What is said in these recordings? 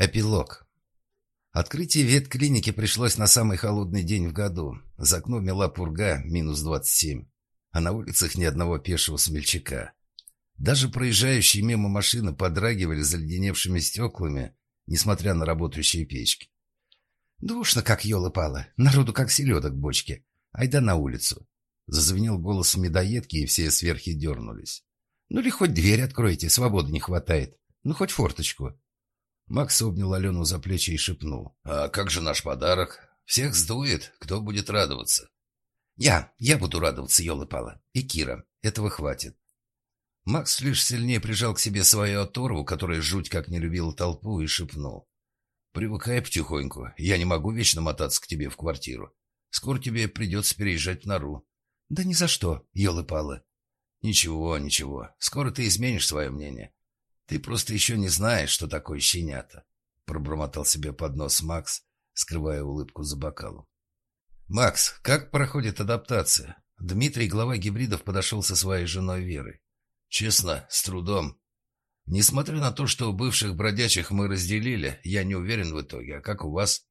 Эпилог. Открытие ветклиники пришлось на самый холодный день в году. За окном мела пурга, минус 27. А на улицах ни одного пешего смельчака. Даже проезжающие мимо машины подрагивали заледеневшими стеклами, несмотря на работающие печки. «Душно, как елы-палы. Народу, как селедок в бочке. Айда на улицу». Зазвенел голос медоедки, и все сверхи дернулись. «Ну или хоть дверь откройте, свободы не хватает. Ну хоть форточку». Макс обнял Алену за плечи и шепнул. «А как же наш подарок? Всех сдует. Кто будет радоваться?» «Я. Я буду радоваться, елы-палы. И Кира. Этого хватит». Макс лишь сильнее прижал к себе свою оторву, которая жуть как не любила толпу, и шепнул. «Привыкай потихоньку. Я не могу вечно мотаться к тебе в квартиру. Скоро тебе придется переезжать в нору». «Да ни за что, елы-палы». «Ничего, ничего. Скоро ты изменишь свое мнение. «Ты просто еще не знаешь, что такое щенята», — пробормотал себе под нос Макс, скрывая улыбку за бокалом. «Макс, как проходит адаптация?» Дмитрий, глава гибридов, подошел со своей женой Верой. «Честно, с трудом. Несмотря на то, что бывших бродячих мы разделили, я не уверен в итоге. А как у вас?»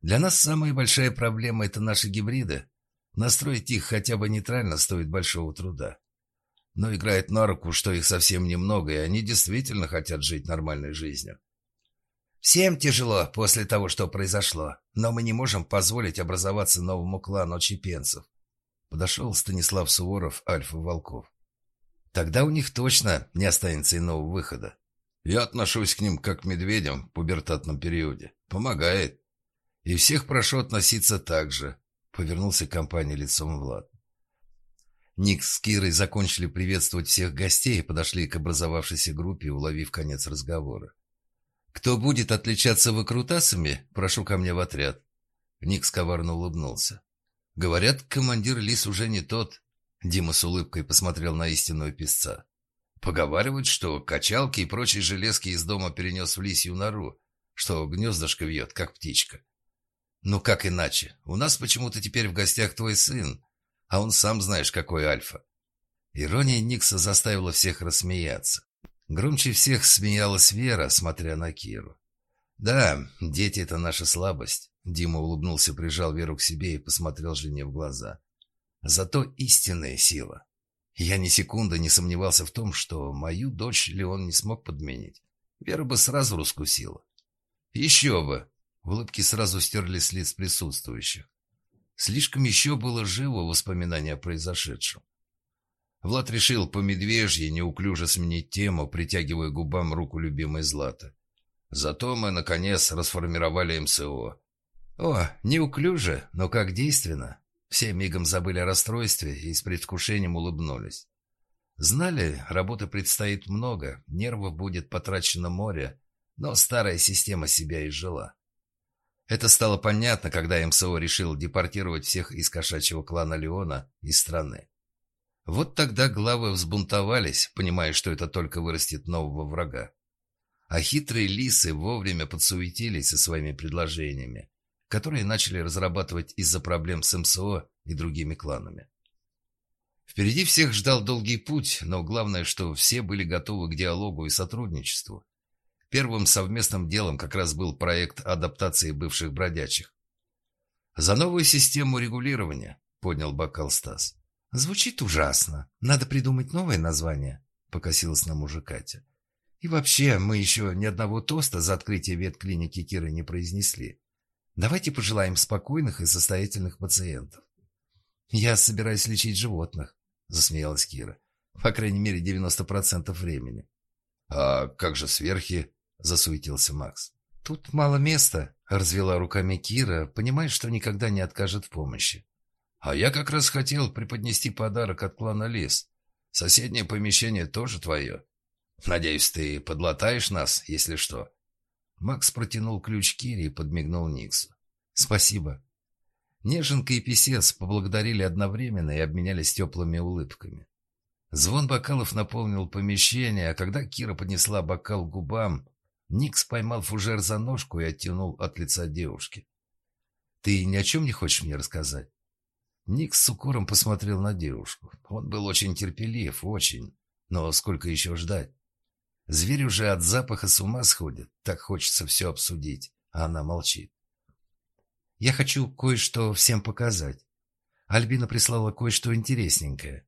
«Для нас самая большая проблема — это наши гибриды. Настроить их хотя бы нейтрально стоит большого труда но играет на руку, что их совсем немного, и они действительно хотят жить нормальной жизнью. Всем тяжело после того, что произошло, но мы не можем позволить образоваться новому клану чепенцев. Подошел Станислав Суворов, Альфа Волков. Тогда у них точно не останется иного выхода. Я отношусь к ним как к медведям в пубертатном периоде. Помогает. И всех прошу относиться так же. Повернулся к компании лицом Влад. Ник с Кирой закончили приветствовать всех гостей и подошли к образовавшейся группе, уловив конец разговора. «Кто будет отличаться выкрутасами, прошу ко мне в отряд». Ник коварно улыбнулся. «Говорят, командир Лис уже не тот». Дима с улыбкой посмотрел на истинную песца. «Поговаривают, что качалки и прочие железки из дома перенес в лисью нору, что гнездышко вьет, как птичка». «Ну как иначе? У нас почему-то теперь в гостях твой сын, а он сам знаешь, какой альфа. Ирония Никса заставила всех рассмеяться. Громче всех смеялась Вера, смотря на Киру. «Да, дети — это наша слабость», — Дима улыбнулся, прижал Веру к себе и посмотрел жене в глаза. «Зато истинная сила. Я ни секунды не сомневался в том, что мою дочь Леон не смог подменить. Вера бы сразу раскусила. Еще бы!» Улыбки сразу стерли с лиц присутствующих. Слишком еще было живо воспоминание о произошедшем. Влад решил по медвежье неуклюже сменить тему, притягивая губам руку любимой Златы. Зато мы, наконец, расформировали МСО. О, неуклюже, но как действенно. Все мигом забыли о расстройстве и с предвкушением улыбнулись. Знали, работы предстоит много, нервов будет потрачено море, но старая система себя изжила. Это стало понятно, когда МСО решил депортировать всех из кошачьего клана Леона из страны. Вот тогда главы взбунтовались, понимая, что это только вырастет нового врага. А хитрые лисы вовремя подсуетились со своими предложениями, которые начали разрабатывать из-за проблем с МСО и другими кланами. Впереди всех ждал долгий путь, но главное, что все были готовы к диалогу и сотрудничеству. Первым совместным делом как раз был проект адаптации бывших бродячих. «За новую систему регулирования», — поднял бокал Стас. «Звучит ужасно. Надо придумать новое название», — покосилась на мужа Катя. «И вообще, мы еще ни одного тоста за открытие ветклиники Киры не произнесли. Давайте пожелаем спокойных и состоятельных пациентов». «Я собираюсь лечить животных», — засмеялась Кира. «По крайней мере, 90% времени». «А как же сверхи?» — засуетился Макс. «Тут мало места», — развела руками Кира, понимая, что никогда не откажет в помощи. «А я как раз хотел преподнести подарок от клана Лис. Соседнее помещение тоже твое. Надеюсь, ты подлатаешь нас, если что». Макс протянул ключ Кире и подмигнул Никсу. «Спасибо». Неженка и писец поблагодарили одновременно и обменялись теплыми улыбками. Звон бокалов наполнил помещение, а когда Кира поднесла бокал к губам, Никс поймал фужер за ножку и оттянул от лица девушки. «Ты ни о чем не хочешь мне рассказать?» Никс с укором посмотрел на девушку. Он был очень терпелив, очень. Но сколько еще ждать? Зверь уже от запаха с ума сходит. Так хочется все обсудить, а она молчит. «Я хочу кое-что всем показать». Альбина прислала кое-что интересненькое.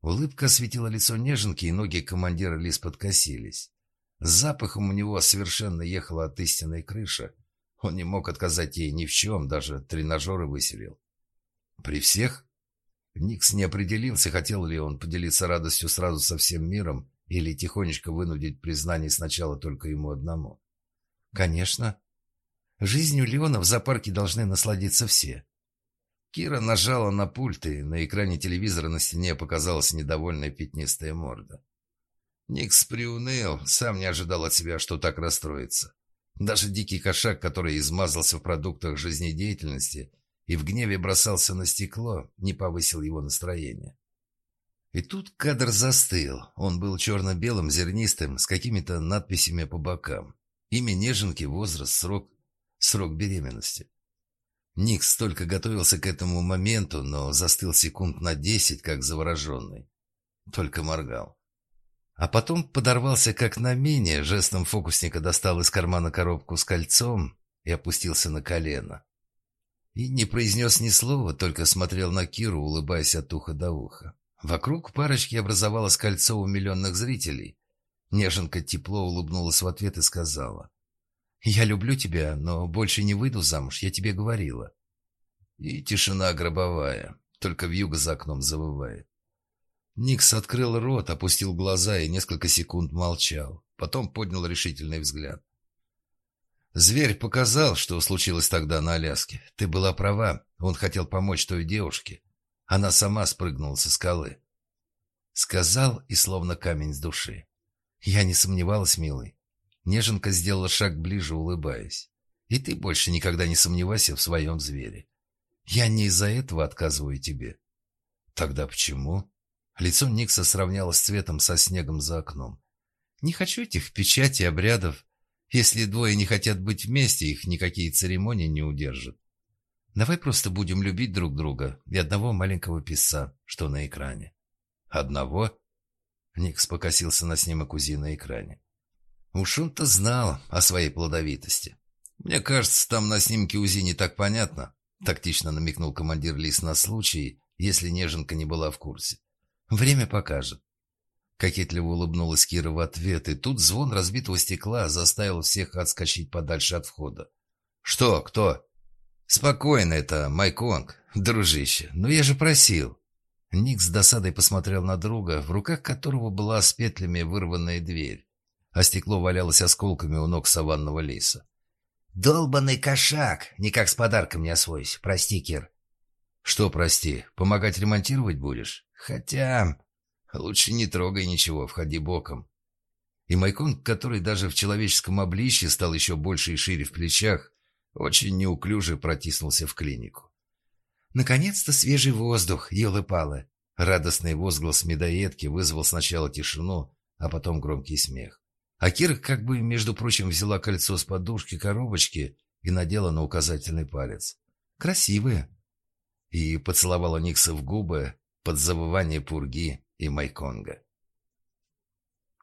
Улыбка осветила лицо неженки, и ноги командира Лис подкосились. С запахом у него совершенно ехала от истинной крыши. Он не мог отказать ей ни в чем, даже тренажеры выселил. При всех? Никс не определился, хотел ли он поделиться радостью сразу со всем миром или тихонечко вынудить признание сначала только ему одному. Конечно. Жизнью Леона в зоопарке должны насладиться все. Кира нажала на пульт, и на экране телевизора на стене показалась недовольная пятнистая морда. Никс приуныл, сам не ожидал от себя, что так расстроится. Даже дикий кошак, который измазался в продуктах жизнедеятельности и в гневе бросался на стекло, не повысил его настроение. И тут кадр застыл. Он был черно-белым, зернистым, с какими-то надписями по бокам. Имя неженки, возраст, срок, срок беременности. Никс только готовился к этому моменту, но застыл секунд на десять, как завороженный. Только моргал. А потом подорвался как на мине, жестом фокусника достал из кармана коробку с кольцом и опустился на колено. И не произнес ни слова, только смотрел на Киру, улыбаясь от уха до уха. Вокруг парочки образовалось кольцо умиленных зрителей. Неженка тепло улыбнулась в ответ и сказала. «Я люблю тебя, но больше не выйду замуж, я тебе говорила». И тишина гробовая, только вьюга за окном завывает. Никс открыл рот, опустил глаза и несколько секунд молчал. Потом поднял решительный взгляд. «Зверь показал, что случилось тогда на Аляске. Ты была права, он хотел помочь той девушке. Она сама спрыгнула со скалы». Сказал и словно камень с души. Я не сомневалась, милый. Неженка сделала шаг ближе, улыбаясь. И ты больше никогда не сомневайся в своем звере. Я не из-за этого отказываю тебе. Тогда почему? Лицо Никса сравнялось цветом со снегом за окном. Не хочу этих печатей, обрядов. Если двое не хотят быть вместе, их никакие церемонии не удержат. Давай просто будем любить друг друга и одного маленького писца, что на экране. Одного? Никс покосился на снимок УЗИ на экране. Уж он-то знал о своей плодовитости. Мне кажется, там на снимке УЗИ не так понятно, тактично намекнул командир Лис на случай, если Неженка не была в курсе. Время покажет. Кокетливо улыбнулась Кира в ответ, и тут звон разбитого стекла заставил всех отскочить подальше от входа. «Что? Кто?» «Спокойно это, Майконг, дружище. Но я же просил». Ник с досадой посмотрел на друга, в руках которого была с петлями вырванная дверь а стекло валялось осколками у ног саванного лиса. «Долбанный кошак! Никак с подарком не освоюсь. Прости, Кир». «Что прости? Помогать ремонтировать будешь? Хотя... Лучше не трогай ничего, входи боком». И Майкон, который даже в человеческом обличье стал еще больше и шире в плечах, очень неуклюже протиснулся в клинику. «Наконец-то свежий воздух, елы-палы!» Радостный возглас медоедки вызвал сначала тишину, а потом громкий смех. А Кира как бы, между прочим, взяла кольцо с подушки коробочки и надела на указательный палец. «Красивые!» И поцеловала Никса в губы под завывание пурги и майконга.